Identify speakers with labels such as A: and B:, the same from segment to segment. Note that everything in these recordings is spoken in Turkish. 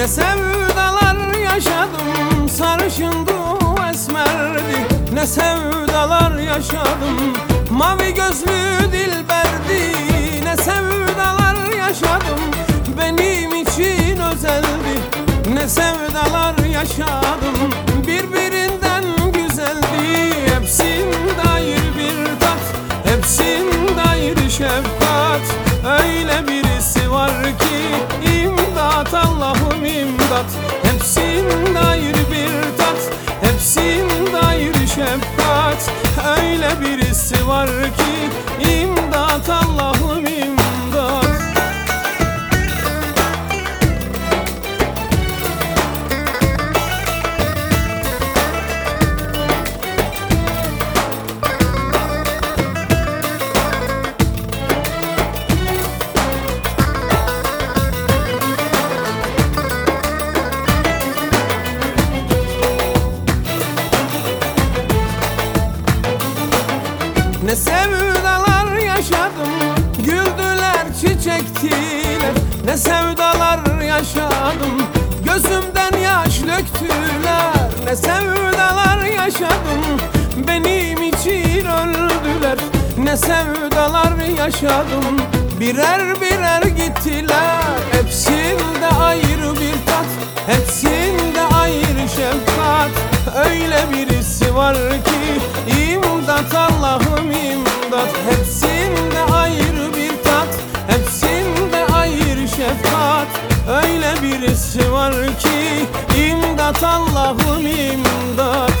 A: Ne sevdalar yaşadım Sarışındı esmerdi. Ne sevdalar yaşadım Mavi gözlü dilberdi Ne sevdalar yaşadım Benim için özeldi. Ne sevdalar yaşadım Birbirinden güzeldi. Hepsinde ayrı bir tat Hepsinde ayrı şefkat. Öyle birisi var ki Hepsinde ayrı şefkat. Öyle birisi var ki Ne sevdalar yaşadım Güldüler çiçektiler. Ne sevdalar yaşadım Gözümden yaş döktüler. Ne sevdalar yaşadım Benim için öldüler. Ne sevdalar yaşadım Birer birer gittiler. Hepsinde ayrı bir tat Hepsinde ayrı şefkat. Öyle birisi var ki imdat Allah'ım birisi var ki imdat Allah'ım imdat?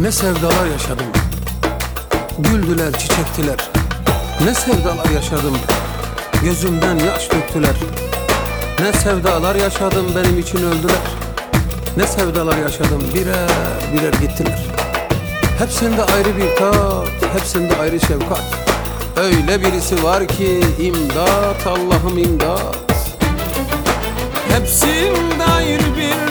B: Ne sevdalar yaşadım. Güldüler çiçektiler. Ne sevdalar yaşadım. Gözümden yaş döktüler. Ne sevdalar yaşadım benim için öldüler Ne sevdalar yaşadım birer birer gittiler. Hepsinde ayrı bir tat Hepsinde ayrı şefkat. Öyle birisi var ki imdat Allah'ım imdat.
A: Hepsinde ayrı bir